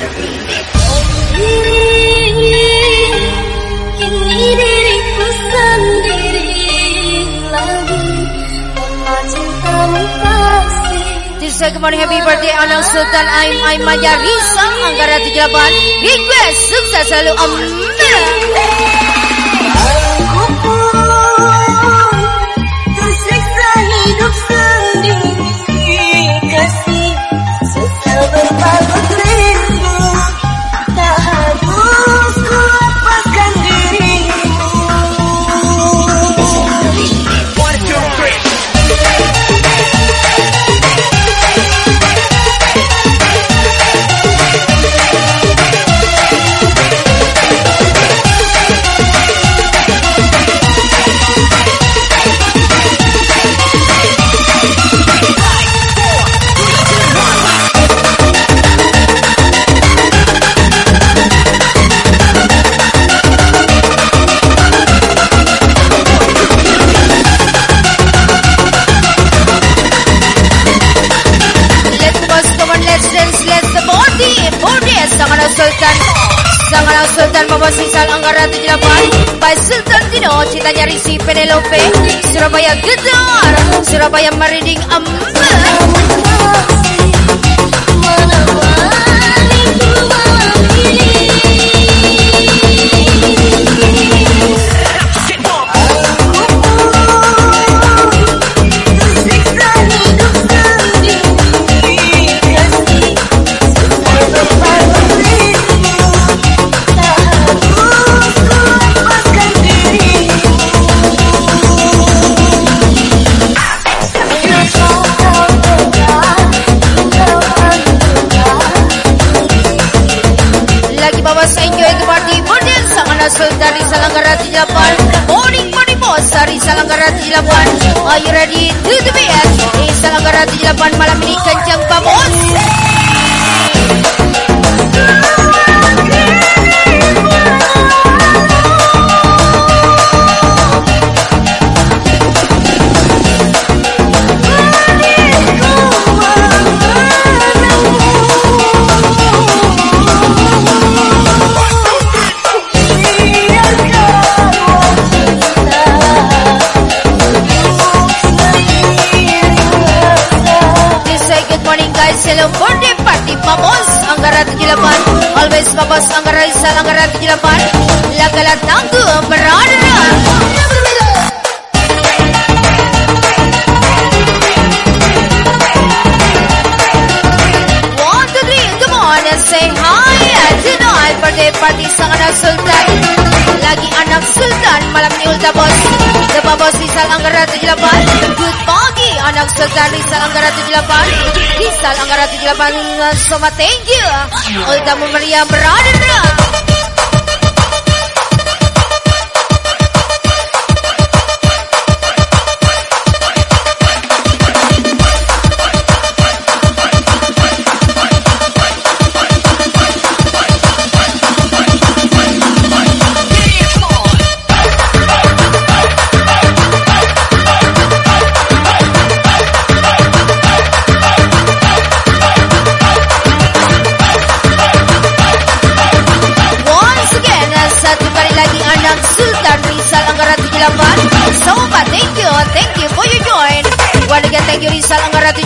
This kembali happy birthday Anang Sultan Aim Aim Maya Risa Anggara 78 Request sukses selalu Amin Sultan. Sangat Sultan Bapak Sisal Anggara 78 Pak Sultan Dino Cintanya Risi Penelope. Surabaya Gedar Surabaya Mariding Ambel Sultan Rizal Anggara 78 Morning Morning Boss. Rizal Anggara 78 Are you ready? To the best. Rizal Anggara 78 malam ini kencang Pak Bos Rizal Anggara 78 Lagala tanggu berada. One, two, three, come on and say hi. Tonight birthday party sang anak sultan. Lagi anak sultan malam ni ulta bos. The Babos Rizal Anggara 78 Good pagi anak sultan Rizal Anggara 78 Rizal Anggara 78 Soma thank you. Ulta Meriah berada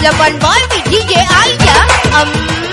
राजा पंडवाल की डीजे आई क्या अम्मा।